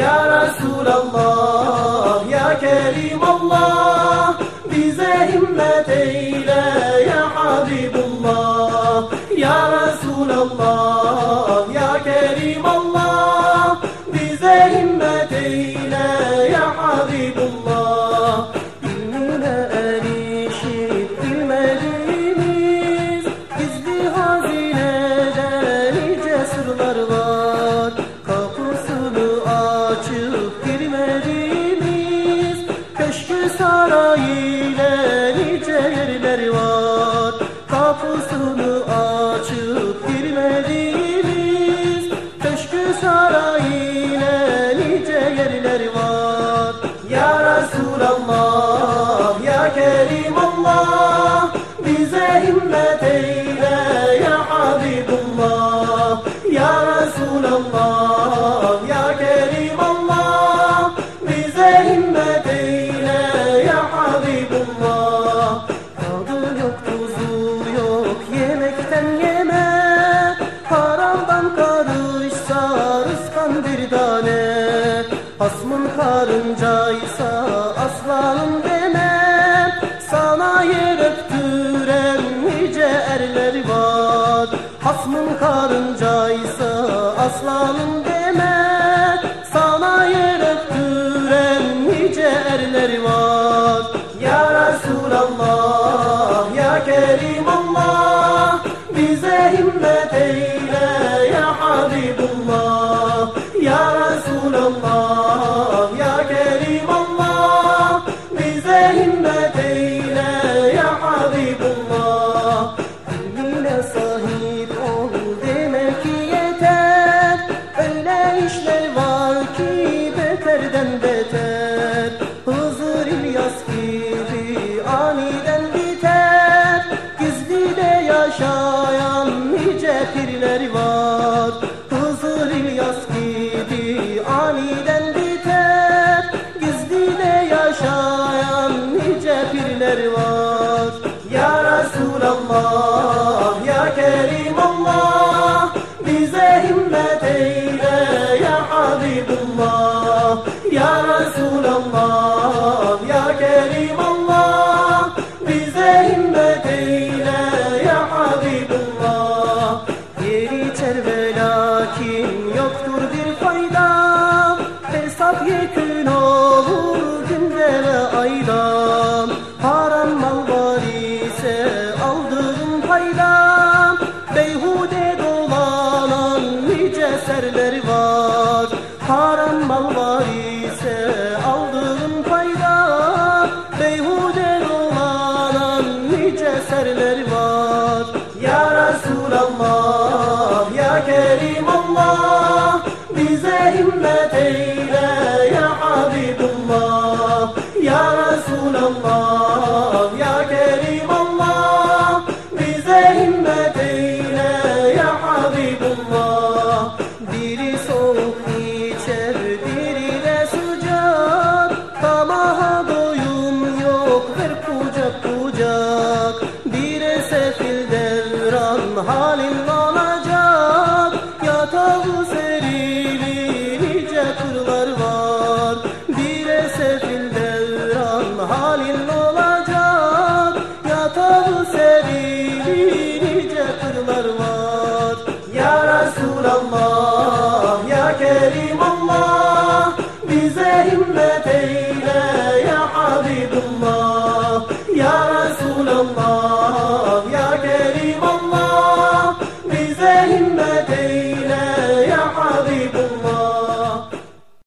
Ya Resulallah, ya Kerimallah Bize himmet eyle ya Habibullah. açıp girmediğimiz Köşkü sarayı ile niceler var. Kapısını Kayısı aslanım deme Sana yer öptüren nice erler var. Ya Resulallah ya Kerim Allah Bize himmet eyle ya Habibullah. Düşler var ki beterden beter. Ya Resulallah, Ya Kerimallah Bize himmet eyle Ya Habiballah Yeri Kerbela kim yoktur bir fayda Hesap yekün olur günde ve ayda. كريم الله بزاهمتين